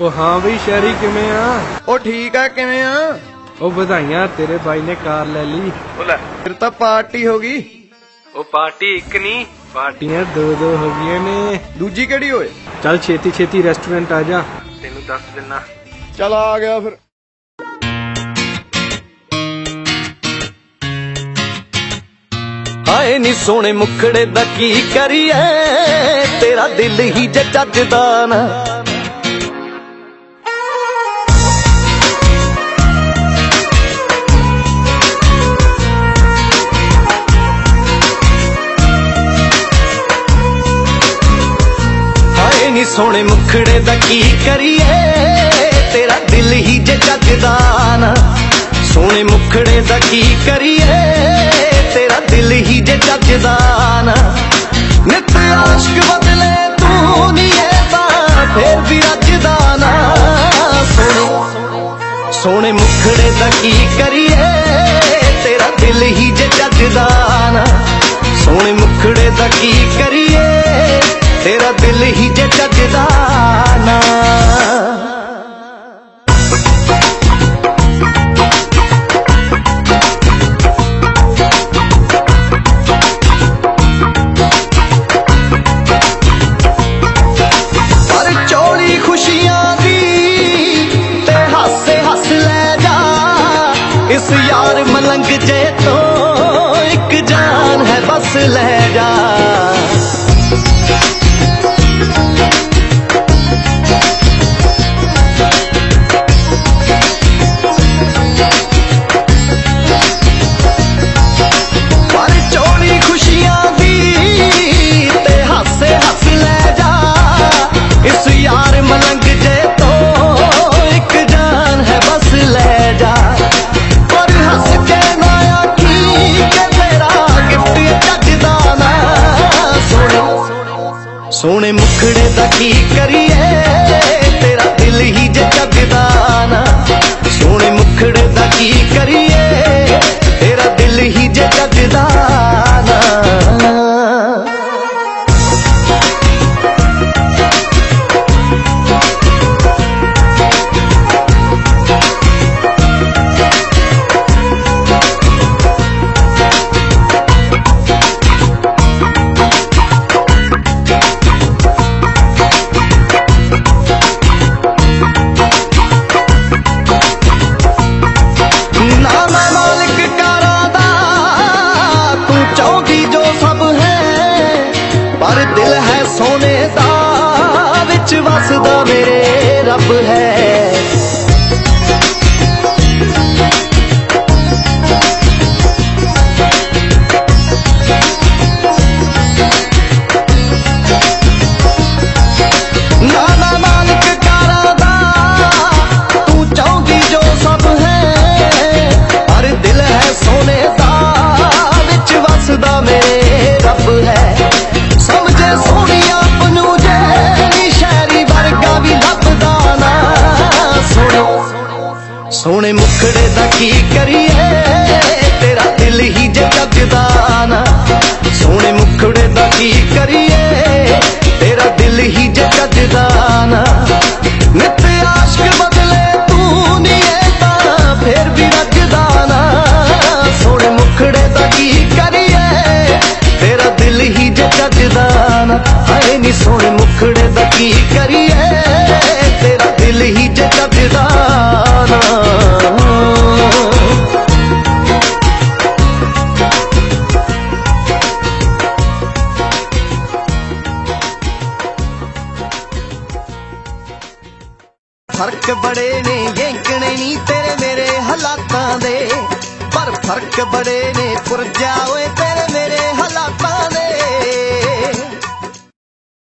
ਉਹ ਹਾਂ ਬਈ ਸ਼ਹਿਰੀ ਕਿਵੇਂ ਆ? ਉਹ ਠੀਕ ਆ ਕਿਵੇਂ ਆ? ਉਹ ਵਧਾਈਆਂ ਤੇਰੇ ਬਾਈ ਨੇ ਕਾਰ ਲੈ ਲਈ। ਫਿਰ ਤਾਂ ਪਾਰਟੀ ਹੋ ਗਈ। ਉਹ ਪਾਰਟੀ ਇੱਕ ਨਹੀਂ ਪਾਰਟੀਆਂ ਦੋ ਦੋ ਹੋ ਗਈਆਂ ਨੇ। ਦੂਜੀ ਕਿਹੜੀ ਓਏ? ਚੱਲ ਛੇਤੀ ਛੇਤੀ ਰੈਸਟੋਰੈਂਟ ਆ ਜਾ। ਤੈਨੂੰ ਦੱਸ ਦਿੰਨਾ। ਚਲ ਆ ਗਿਆ ਫਿਰ। ਹਾਏ ਨੀ ਸੋਹਣੇ ਮੁਖੜੇ ਦਾ ਕੀ ਕਰੀਏ? ਤੇਰਾ ਦਿਲ ਹੀ ਜੇ ਚੱਜਦਾ ਨਾ। ਨੀ ਸੋਹਣੇ ਮੁਖੜੇ ਦਾ ਕੀ ਕਰੀਏ? ਤੇਰਾ ਦਿਲ ਹੀ ਜੇ ਚੱਜਦਾ ਨਾ। ਸੋਹਣੇ ਮੁਖੜੇ ਦਾ ਕੀ ਕਰੀਏ? ਹੀ ਜੇ ਚੱਜਦਾ ਨਾ ਨਿਤ ਆਸ਼ਕ ਬਦਲੇ ਤੂੰ ਨਹੀਂ ਇਹ ਤਾਂ ਫੇਰ ਵੀ ਰੱਜਦਾ ਨਾ। ਸੋਹਣੇ ਸੋਹਣੇ ਮੁਖੜੇ ਦਾ ਕੀ ਕਰੀਏ? ਤੇਰਾ ਦਿਲ ਹੀ ਜੇ ਚੱਜਦਾ ਨਾ ਸੋਹਣੇ ਮੁਖੜੇ ਦਾ ਕੀ ਕਰੀਏ? ਤੇਰਾ ਦਿਲ ਹੀ ਜੇ ਚੱਜਦਾ ਇਸ ਯਾਰ ਮਲੰਗ ਜੇ ਤੋਂ ਇੱਕ ਜਾਨ ਹੈ ਬਸ ਲੈ ਜਾ। ਸੋਹਣੇ ਮੁਖੜੇ ਦਾ ਕੀ ਕਰੀਏ? ਤੇਰਾ ਦਿਲ ਹੀ ਜੇ ਚੱਜਦਾ ਨਾ। ਸੋਹਣੇ ਮੁਖੜੇ ਦਾ ਕੀ ਕਰੀਏ? the house. ਸੋਹਣੇ ਦਾ ਕੀ ਕਰੀਏ? ਤੇਰਾ ਦਿਲ ਹੀ ਜੇ ਚੱਜਦਾ ਨਾ ਸੋਹਣੇ ਮੁਖੜੇ ਦਾ ਕੀ ਕਰੀਏ? ਤੇਰਾ ਦਿਲ ਹੀ ਜੇ ਚੱਜਦਾ ਨਾ ਨਿਤ ਆਸ਼ਕ ਬਦਲੇ ਤੂੰ ਨਹੀਂ ਇਹ ਤਾਂ ਫੇਰ ਵੀ ਰੱਜਦਾ ਨਾ ਸੋਹਣੇ ਮੁਖੜੇ ਦਾ ਕੀ ਕਰੀਏ? ਤੇਰਾ ਦਿਲ ਹੀ ਜੇ ਚੱਜਦਾ ਨਾ ਹਾਏ ਨੀ ਸੋਹਣੇ ਮੁਖੜੇ ਦਾ ਕੀ ਕਰੀਏ? ਫ਼ਰਕ ਬੜੇ ਨੇ ਪੁਰਜਾ